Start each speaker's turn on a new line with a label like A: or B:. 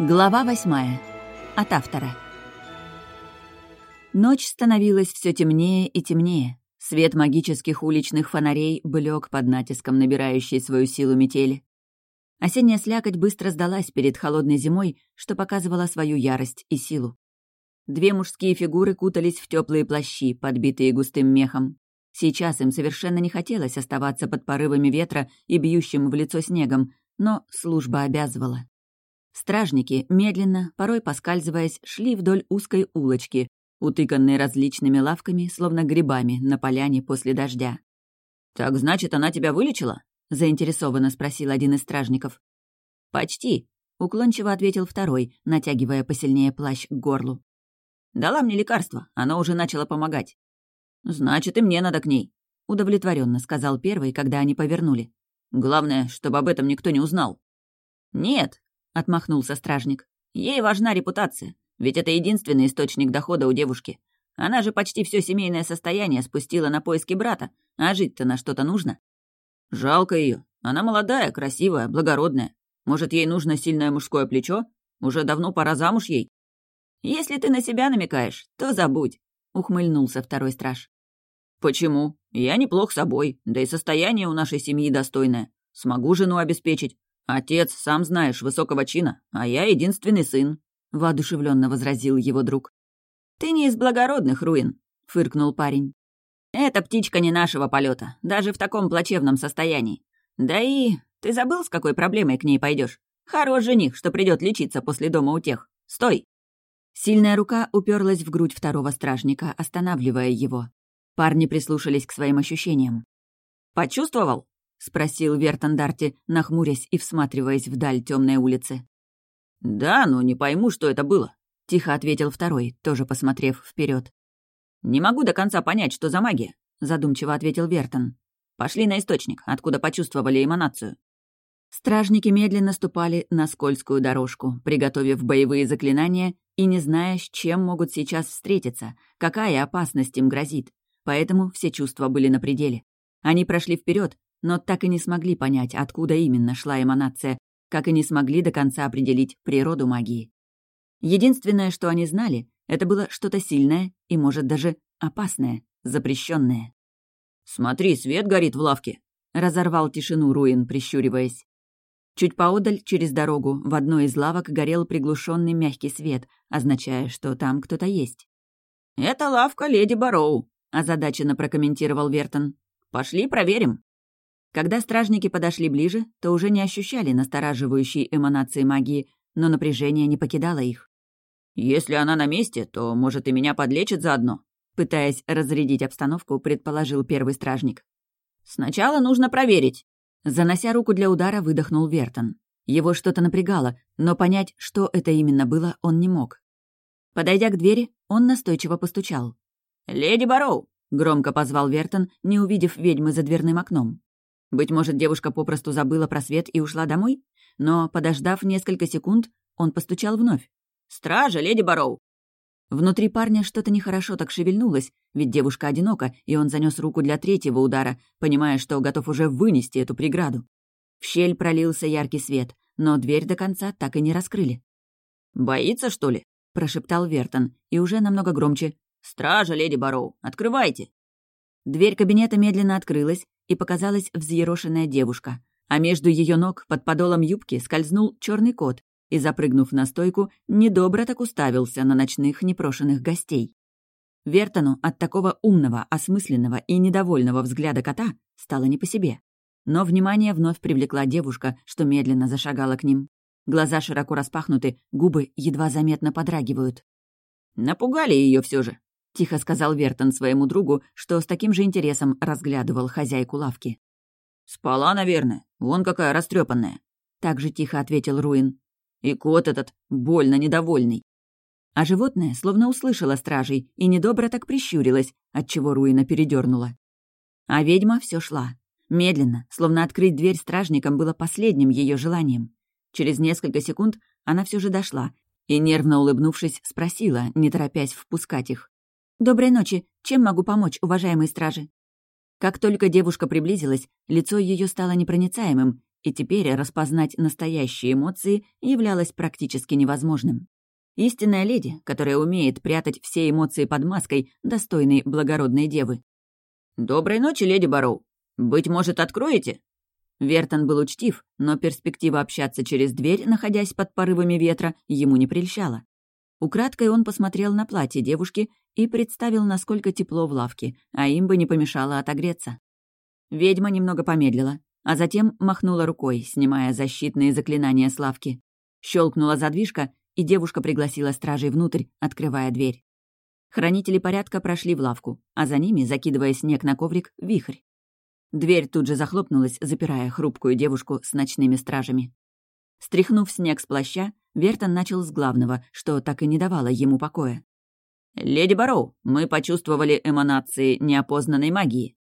A: Глава восьмая. От автора. Ночь становилась все темнее и темнее. Свет магических уличных фонарей блек под натиском набирающей свою силу метели. Осенняя слякоть быстро сдалась перед холодной зимой, что показывала свою ярость и силу. Две мужские фигуры кутались в теплые плащи, подбитые густым мехом. Сейчас им совершенно не хотелось оставаться под порывами ветра и бьющим в лицо снегом, но служба обязывала. Стражники, медленно, порой поскальзываясь, шли вдоль узкой улочки, утыканной различными лавками, словно грибами, на поляне после дождя. «Так значит, она тебя вылечила?» — заинтересованно спросил один из стражников. «Почти», — уклончиво ответил второй, натягивая посильнее плащ к горлу. «Дала мне лекарство, оно уже начало помогать». «Значит, и мне надо к ней», — удовлетворенно сказал первый, когда они повернули. «Главное, чтобы об этом никто не узнал». «Нет», — отмахнулся стражник. «Ей важна репутация, ведь это единственный источник дохода у девушки. Она же почти все семейное состояние спустила на поиски брата, а жить-то на что-то нужно». «Жалко ее. Она молодая, красивая, благородная. Может, ей нужно сильное мужское плечо? Уже давно пора замуж ей?» «Если ты на себя намекаешь, то забудь», — ухмыльнулся второй страж. «Почему? Я неплох собой, да и состояние у нашей семьи достойное. Смогу жену обеспечить. «Отец, сам знаешь, высокого чина, а я единственный сын», — воодушевленно возразил его друг. «Ты не из благородных руин», — фыркнул парень. «Эта птичка не нашего полета, даже в таком плачевном состоянии. Да и ты забыл, с какой проблемой к ней пойдешь? Хорош жених, что придет лечиться после дома у тех. Стой!» Сильная рука уперлась в грудь второго стражника, останавливая его. Парни прислушались к своим ощущениям. «Почувствовал?» — спросил Вертандарти, нахмурясь и всматриваясь вдаль темной улицы. «Да, но не пойму, что это было», — тихо ответил второй, тоже посмотрев вперед. «Не могу до конца понять, что за магия», — задумчиво ответил Вертон. «Пошли на источник, откуда почувствовали эманацию». Стражники медленно ступали на скользкую дорожку, приготовив боевые заклинания и не зная, с чем могут сейчас встретиться, какая опасность им грозит. Поэтому все чувства были на пределе. Они прошли вперед, но так и не смогли понять, откуда именно шла эманация, как и не смогли до конца определить природу магии. Единственное, что они знали, это было что-то сильное и, может, даже опасное, запрещенное. «Смотри, свет горит в лавке!» — разорвал тишину Руин, прищуриваясь. Чуть поодаль, через дорогу, в одной из лавок горел приглушенный мягкий свет, означая, что там кто-то есть. «Это лавка леди Бароу», — озадаченно прокомментировал Вертон. «Пошли проверим». Когда стражники подошли ближе, то уже не ощущали настораживающей эманации магии, но напряжение не покидало их. «Если она на месте, то, может, и меня подлечит заодно», пытаясь разрядить обстановку, предположил первый стражник. «Сначала нужно проверить». Занося руку для удара, выдохнул Вертон. Его что-то напрягало, но понять, что это именно было, он не мог. Подойдя к двери, он настойчиво постучал. «Леди Бароу!» — громко позвал Вертон, не увидев ведьмы за дверным окном. Быть может, девушка попросту забыла про свет и ушла домой? Но, подождав несколько секунд, он постучал вновь. «Стража, леди Бароу!» Внутри парня что-то нехорошо так шевельнулось, ведь девушка одинока, и он занес руку для третьего удара, понимая, что готов уже вынести эту преграду. В щель пролился яркий свет, но дверь до конца так и не раскрыли. «Боится, что ли?» — прошептал Вертон, и уже намного громче. «Стража, леди Бароу, открывайте!» Дверь кабинета медленно открылась, и показалась взъерошенная девушка, а между ее ног под подолом юбки скользнул черный кот и, запрыгнув на стойку, недобро так уставился на ночных непрошенных гостей. Вертону от такого умного, осмысленного и недовольного взгляда кота стало не по себе. Но внимание вновь привлекла девушка, что медленно зашагала к ним. Глаза широко распахнуты, губы едва заметно подрагивают. «Напугали ее все же», — тихо сказал Вертон своему другу, что с таким же интересом разглядывал хозяйку лавки. «Спала, наверное. Вон какая растрепанная. так же тихо ответил Руин. «И кот этот больно недовольный». А животное словно услышало стражей и недобро так прищурилось, отчего Руина передернула. А ведьма все шла. Медленно, словно открыть дверь стражникам было последним ее желанием. Через несколько секунд она все же дошла и, нервно улыбнувшись, спросила, не торопясь впускать их. «Доброй ночи. Чем могу помочь, уважаемые стражи?» Как только девушка приблизилась, лицо ее стало непроницаемым, и теперь распознать настоящие эмоции являлось практически невозможным. Истинная леди, которая умеет прятать все эмоции под маской, достойной благородной девы. «Доброй ночи, леди Бароу. Быть может, откроете?» Вертон был учтив, но перспектива общаться через дверь, находясь под порывами ветра, ему не прельщала. Украдкой он посмотрел на платье девушки и представил, насколько тепло в лавке, а им бы не помешало отогреться. Ведьма немного помедлила, а затем махнула рукой, снимая защитные заклинания с лавки. Щелкнула задвижка, и девушка пригласила стражей внутрь, открывая дверь. Хранители порядка прошли в лавку, а за ними, закидывая снег на коврик, вихрь. Дверь тут же захлопнулась, запирая хрупкую девушку с ночными стражами. Стряхнув снег с плаща, Вертон начал с главного, что так и не давало ему покоя. «Леди Бароу, мы почувствовали эманации неопознанной магии.